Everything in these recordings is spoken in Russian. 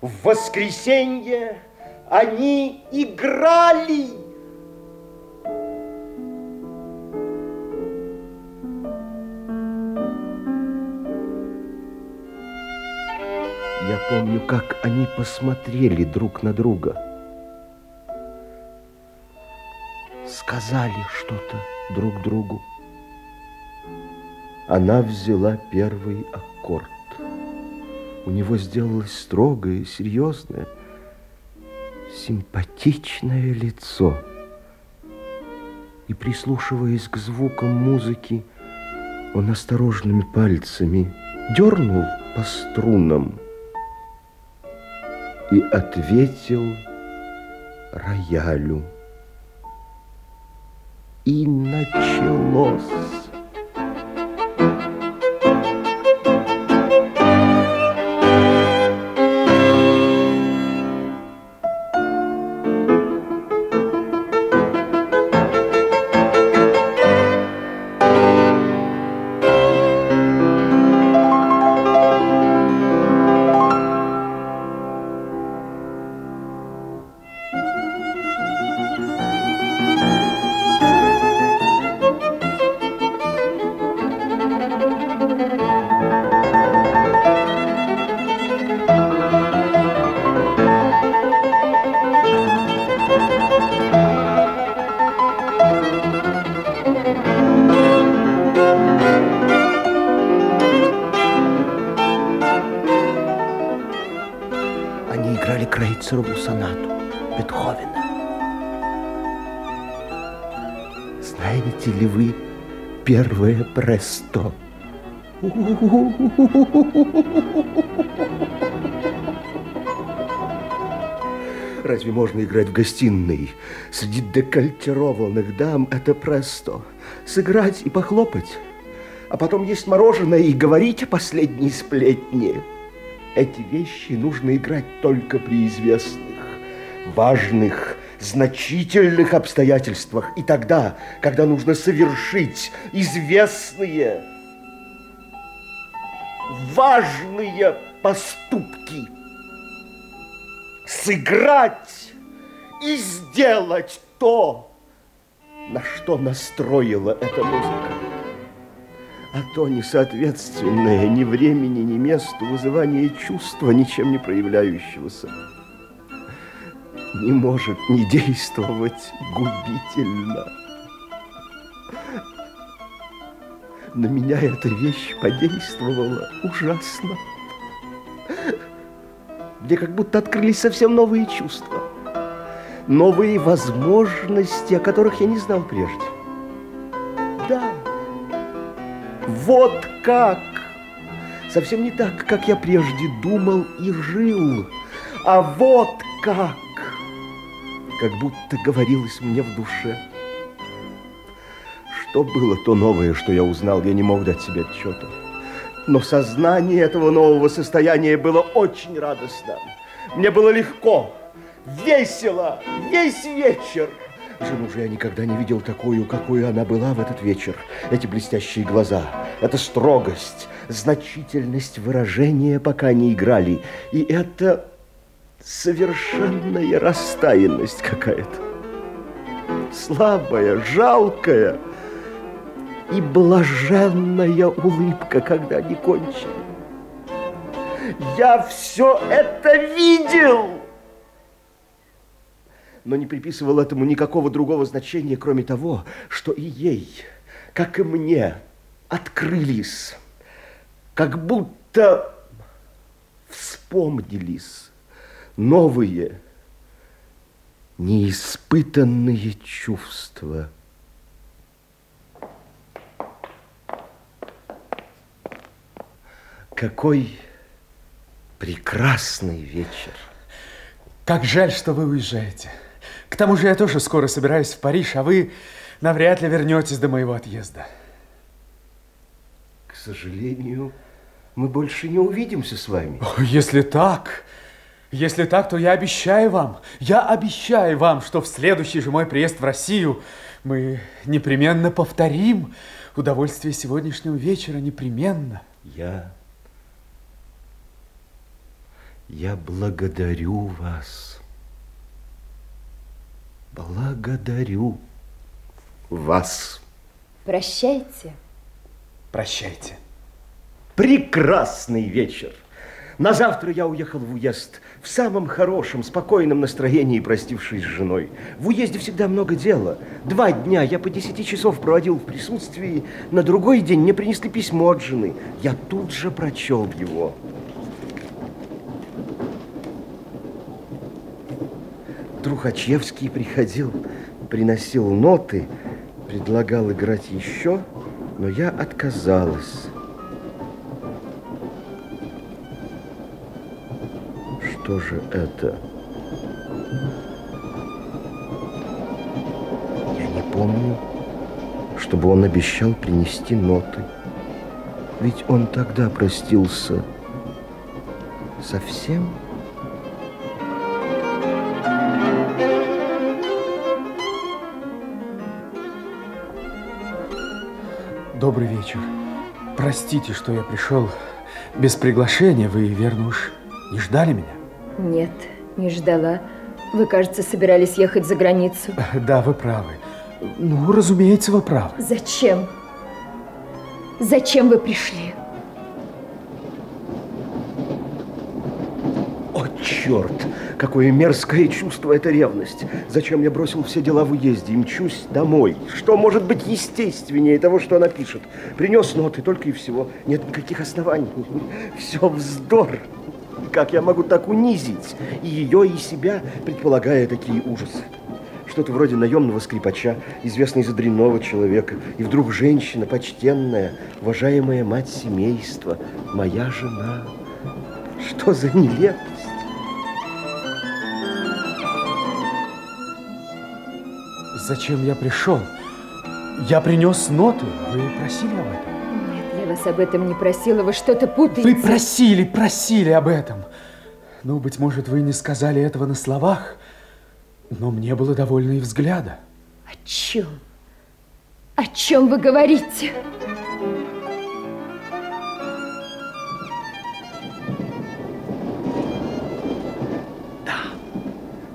В воскресенье они играли. Я помню, как они посмотрели друг на друга. Сказали что-то друг другу. Она взяла первый аккорд. У него сделалось строгое, серьезное, симпатичное лицо. И, прислушиваясь к звукам музыки, он осторожными пальцами дернул по струнам и ответил роялю. И началось. Знаете ли вы первое престо? Разве можно играть в гостиной среди декольтированных дам? Это престо. Сыграть и похлопать, а потом есть мороженое и говорить о последней сплетне. Эти вещи нужно играть только при известных, важных, значительных обстоятельствах. И тогда, когда нужно совершить известные, важные поступки. Сыграть и сделать то, на что настроила эта музыка. А то несоответственное ни времени, ни месту вызывание чувства, ничем не проявляющегося, не может не действовать губительно. На меня эта вещь подействовала ужасно. Мне как будто открылись совсем новые чувства, новые возможности, о которых я не знал прежде. Да, вот как! Совсем не так, как я прежде думал и жил, а вот как! Как будто говорилось мне в душе. Что было то новое, что я узнал, я не мог дать себе отчета. Но сознание этого нового состояния было очень радостно. Мне было легко, весело, весь вечер. Жену же я никогда не видел такую, какую она была в этот вечер. Эти блестящие глаза, эта строгость, значительность выражения, пока не играли. И это совершенная растаянность какая-то. Слабая, жалкая и блаженная улыбка, когда они кончили. Я все это видел! но не приписывал этому никакого другого значения, кроме того, что и ей, как и мне, открылись, как будто вспомнились новые, неиспытанные чувства. Какой прекрасный вечер. Как жаль, что вы уезжаете. К тому же я тоже скоро собираюсь в Париж, а вы навряд ли вернетесь до моего отъезда. К сожалению, мы больше не увидимся с вами. Если так, если так, то я обещаю вам, я обещаю вам, что в следующий же мой приезд в Россию мы непременно повторим удовольствие сегодняшнего вечера, непременно. Я... Я благодарю вас. Благодарю вас. Прощайте. Прощайте. Прекрасный вечер. На завтра я уехал в уезд в самом хорошем, спокойном настроении, простившись с женой. В уезде всегда много дела. Два дня я по десяти часов проводил в присутствии. На другой день мне принесли письмо от жены. Я тут же прочел его. Трухачевский приходил, приносил ноты, предлагал играть еще, но я отказалась. Что же это? Я не помню, чтобы он обещал принести ноты. Ведь он тогда простился совсем Добрый вечер. Простите, что я пришел без приглашения. Вы, верно уж, не ждали меня? Нет, не ждала. Вы, кажется, собирались ехать за границу. Да, вы правы. Ну, разумеется, вы правы. Зачем? Зачем вы пришли? О, черт! Какое мерзкое чувство эта ревность. Зачем я бросил все дела в уезде и мчусь домой? Что может быть естественнее того, что она пишет? Принес ноты только и всего. Нет никаких оснований. Все вздор. Как я могу так унизить и ее, и себя, предполагая такие ужасы? Что-то вроде наемного скрипача, известной за дрянного человека. И вдруг женщина, почтенная, уважаемая мать семейства, моя жена. Что за нелепость? Зачем я пришел? Я принес ноты. Вы просили об этом? Вас об этом не просила. Вы что-то путаете. Вы просили, просили об этом. Ну, быть может, вы не сказали этого на словах, но мне было довольно и взгляда. О чем? О чем вы говорите?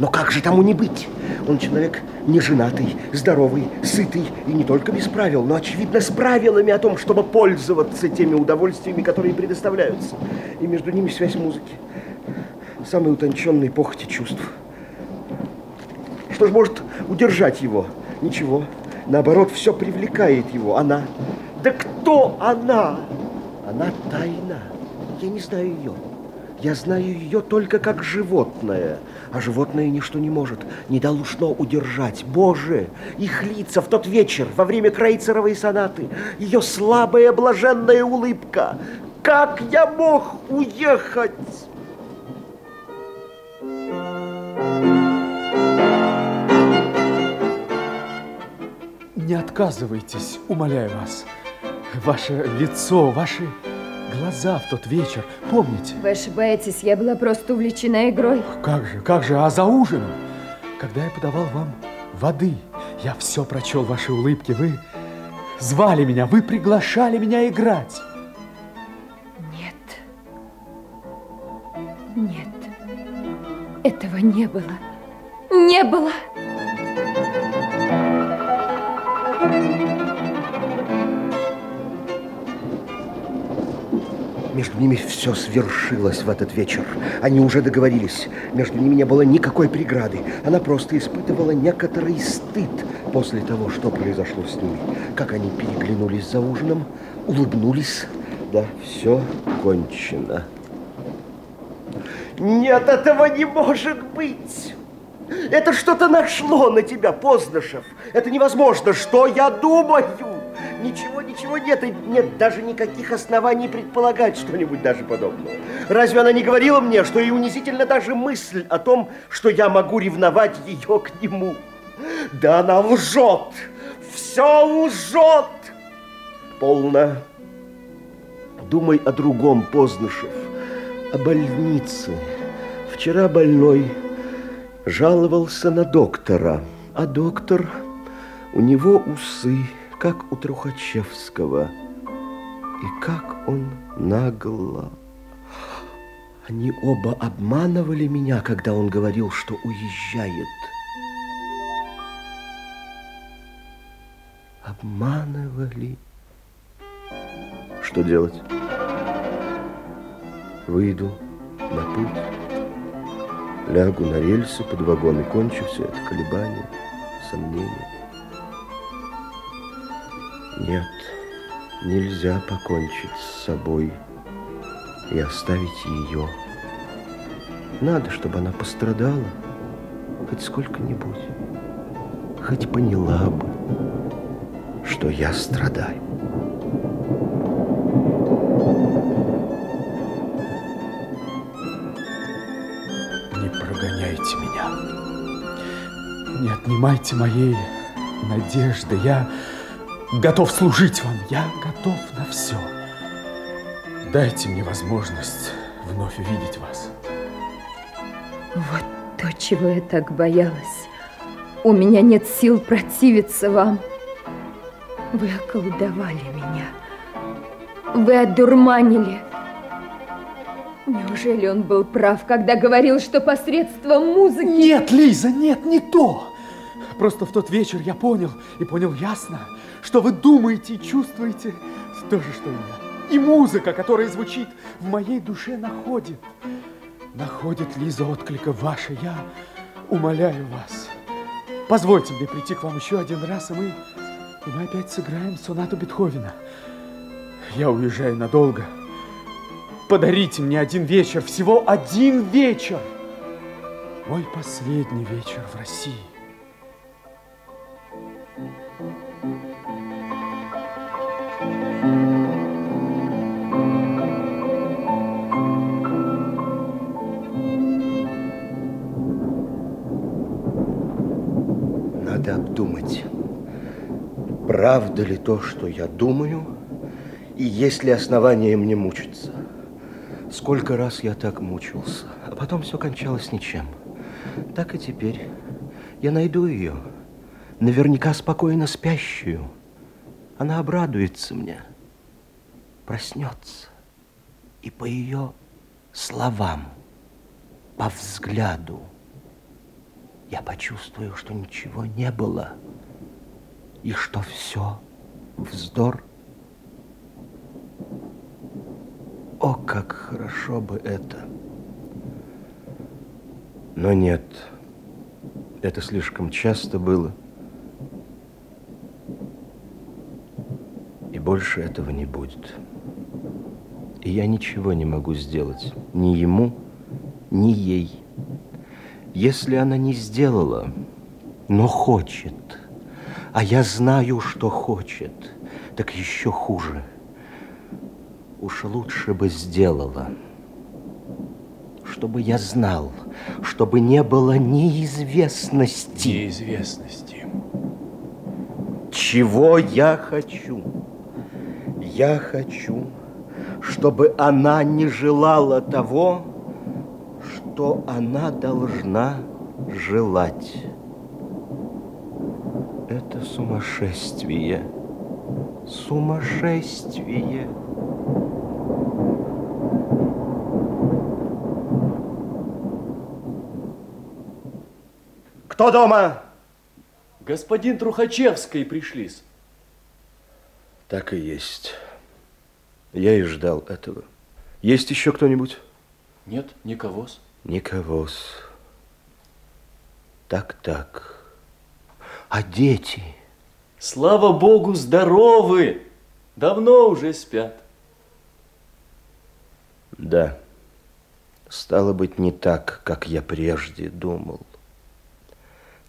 Но как же тому не быть? Он человек неженатый, здоровый, сытый и не только без правил, но, очевидно, с правилами о том, чтобы пользоваться теми удовольствиями, которые предоставляются. И между ними связь музыки. Самый утонченный похоти чувств. Что ж может удержать его? Ничего. Наоборот, все привлекает его. Она. Да кто она? Она тайна. Я не знаю ее. Я знаю ее только как животное, а животное ничто не может, не должно удержать. Боже, их лица в тот вечер, во время Крейцеровой сонаты, ее слабая блаженная улыбка. Как я мог уехать? Не отказывайтесь, умоляю вас. Ваше лицо, ваши глаза в тот вечер, помните? Вы ошибаетесь, я была просто увлечена игрой. Как же, как же, а за ужином, когда я подавал вам воды, я все прочел ваши улыбки, вы звали меня, вы приглашали меня играть. Нет, нет, этого не было, не было. Между ними все свершилось в этот вечер. Они уже договорились. Между ними не было никакой преграды. Она просто испытывала некоторый стыд после того, что произошло с ними. Как они переглянулись за ужином, улыбнулись. Да, все кончено. Нет, этого не может быть! Это что-то нашло на тебя, Позднышев. Это невозможно. Что я думаю? Ничего, ничего нет, и нет даже никаких оснований предполагать что-нибудь даже подобное. Разве она не говорила мне, что и унизительно даже мысль о том, что я могу ревновать ее к нему? Да она лжет, все лжет. Полно. Думай о другом, Позднышев, о больнице. Вчера больной жаловался на доктора, а доктор, у него усы, как у Трухачевского. И как он нагло... Они оба обманывали меня, когда он говорил, что уезжает. Обманывали. Что делать? Выйду на путь, лягу на рельсы под вагон и кончу все это колебание, сомнение. Нет, нельзя покончить с собой и оставить ее. Надо, чтобы она пострадала хоть сколько-нибудь, хоть поняла бы, что я страдаю. Не прогоняйте меня. Не отнимайте моей надежды. Я готов служить вам. Я готов на все. Дайте мне возможность вновь увидеть вас. Вот то, чего я так боялась. У меня нет сил противиться вам. Вы околдовали меня. Вы одурманили. Неужели он был прав, когда говорил, что посредством музыки... Нет, Лиза, нет, не то. Просто в тот вечер я понял, и понял ясно, что вы думаете и чувствуете то же, что и я. И музыка, которая звучит в моей душе, находит. Находит, Лиза, отклика ваша. Я умоляю вас. Позвольте мне прийти к вам еще один раз, и мы, и мы опять сыграем сонату Бетховена. Я уезжаю надолго. Подарите мне один вечер, всего один вечер. Мой последний вечер в России. Надо обдумать, правда ли то, что я думаю, и есть ли основания мне мучиться. Сколько раз я так мучился, а потом все кончалось ничем. Так и теперь. Я найду ее, наверняка спокойно спящую. Она обрадуется мне, проснется, и по ее словам, по взгляду, я почувствую, что ничего не было, и что все вздор. О, как хорошо бы это! Но нет, это слишком часто было. И больше этого не будет. И я ничего не могу сделать ни ему, ни ей. Если она не сделала, но хочет, а я знаю, что хочет, так еще хуже. Уж лучше бы сделала, чтобы я знал, чтобы не было неизвестности. Неизвестности. Чего я хочу? Я хочу, чтобы она не желала того, что она должна желать. Это сумасшествие. Сумасшествие. Кто дома? Господин Трухачевский пришли-с. Так и есть. Я и ждал этого. Есть еще кто-нибудь? Нет, никого-с. Никого-с. Так-так. А дети? Слава Богу, здоровы! Давно уже спят. Да. Стало быть, не так, как я прежде думал.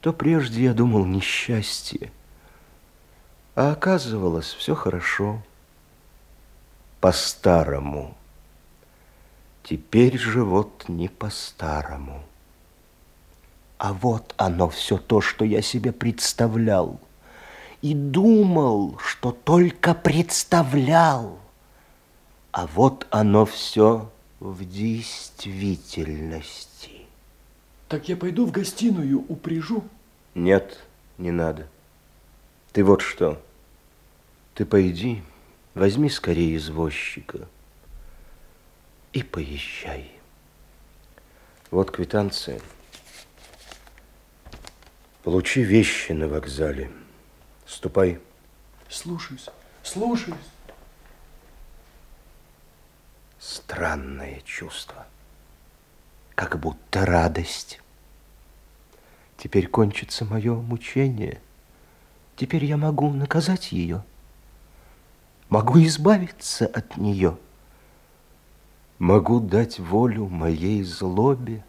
То прежде я думал несчастье, а оказывалось все хорошо. По-старому. Теперь же вот не по-старому. А вот оно все то, что я себе представлял. И думал, что только представлял. А вот оно все в действительности. Так я пойду в гостиную, упряжу. Нет, не надо. Ты вот что. Ты пойди, возьми скорее извозчика и поезжай. Вот квитанция. Получи вещи на вокзале. Ступай. Слушаюсь, слушаюсь. Странное чувство. Как будто радость. Теперь кончится мое мучение. Теперь я могу наказать ее. Могу избавиться от нее. Могу дать волю моей злобе,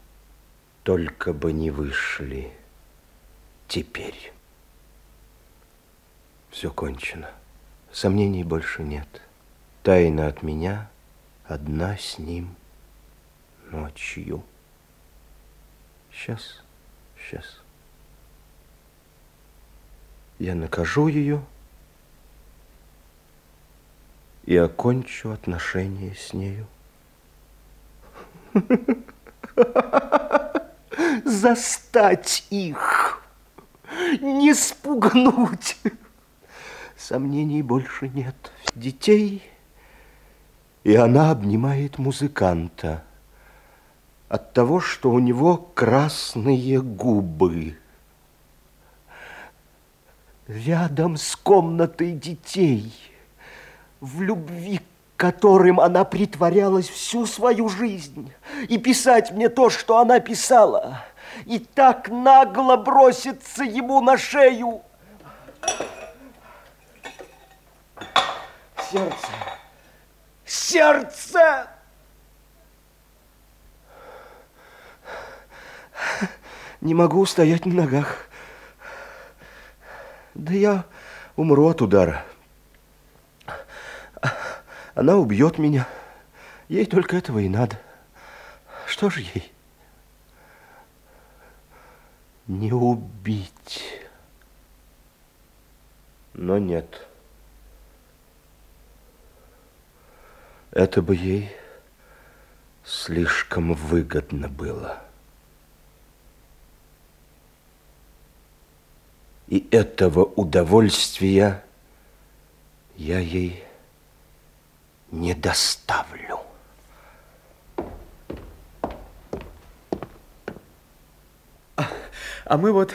только бы не вышли теперь. Все кончено. Сомнений больше нет. Тайна от меня одна с ним ночью. Сейчас, сейчас. Я накажу ее и окончу отношения с нею. Застать их, не спугнуть. Сомнений больше нет. Детей, и она обнимает музыканта от того, что у него красные губы. Рядом с комнатой детей, в любви которым она притворялась всю свою жизнь, и писать мне то, что она писала, и так нагло броситься ему на шею. Сердце, сердце! Не могу стоять на ногах. Да я умру от удара. Она убьет меня. Ей только этого и надо. Что же ей? Не убить. Но нет. Это бы ей слишком выгодно было. И этого удовольствия я ей не доставлю. А мы вот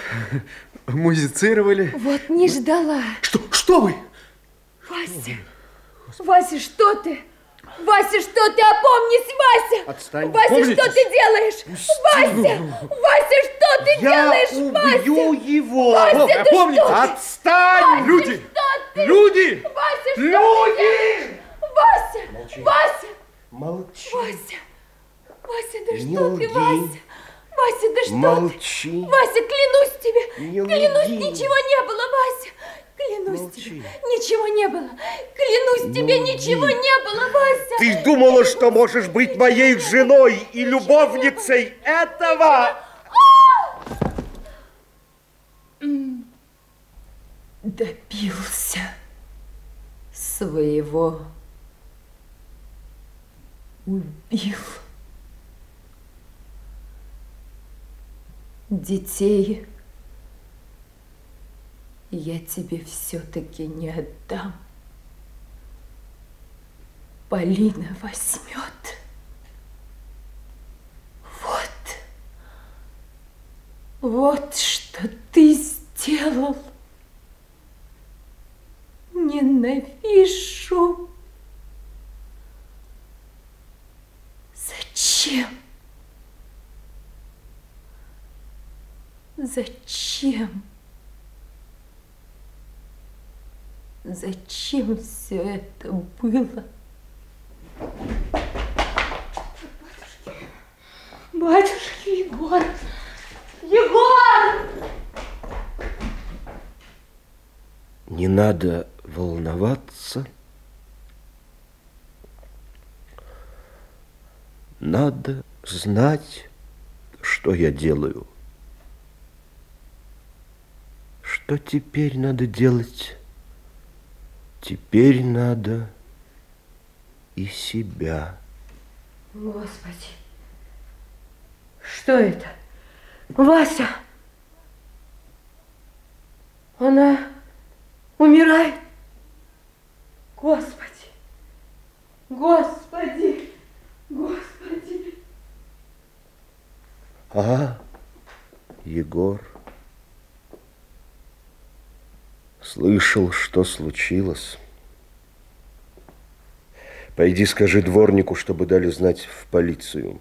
музицировали. Вот не ждала. Что, что вы? Вася, Вася, что ты? Вася, что ты? Опомнись, Вася! Отстань. Вася, Помнитесь? что ты делаешь? Вася! Вася, что ты делаешь, убью Вася? его! Вася, О, ты помните? что? Отстань! Люди! Что ты? Люди! Вася, что Люди! ты делаешь? Вася! Молчи. Вася! Молчи. Вася! Вася, да Не что лги. ты, Вася? Вася, да что Молчи. ты? Вася, клянусь тебе, Не клянусь, лги. ничего не было, Вася. Клянусь Молчи. тебе, ничего не было. Клянусь тебе, лги. ничего не было, Вася. Ты думала, что можешь быть моей женой и любовницей этого? Добился своего. Убил. Детей я тебе все-таки не отдам. Полина возьмет. Вот. Вот что ты сделал. Ненавижу. Зачем? Зачем? Зачем все это было? Батюшки Егор! Егор! Не надо волноваться. Надо знать, что я делаю. Что теперь надо делать? Теперь надо и себя. Господи, что это? Вася! Она умирает? Господи! Господи! Господи! А, Егор. Слышал, что случилось. Пойди скажи дворнику, чтобы дали знать в полицию.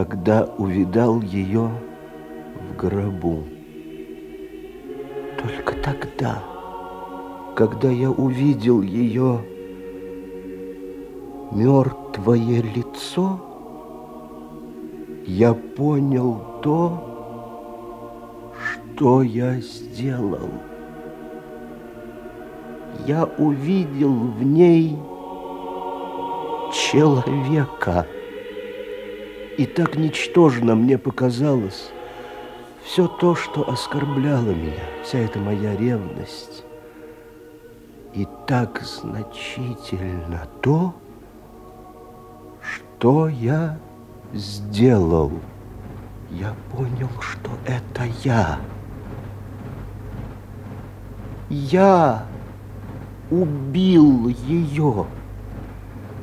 Когда увидал ее в гробу. Только тогда, когда я увидел ее мертвое лицо, я понял то, что я сделал я увидел в ней человека. И так ничтожно мне показалось все то, что оскорбляло меня, вся эта моя ревность. И так значительно то, что я сделал. Я понял, что это я. Я убил ее,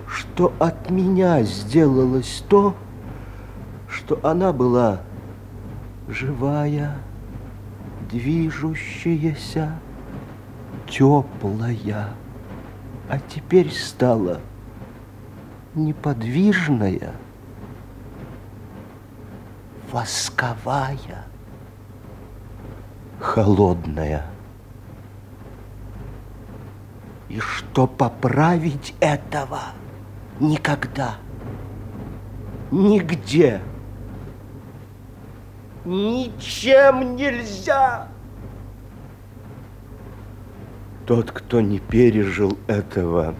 что от меня сделалось то, что она была живая, движущаяся, теплая, а теперь стала неподвижная, восковая, холодная. И что поправить этого никогда, нигде, ничем нельзя. Тот, кто не пережил этого,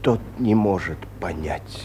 тот не может понять.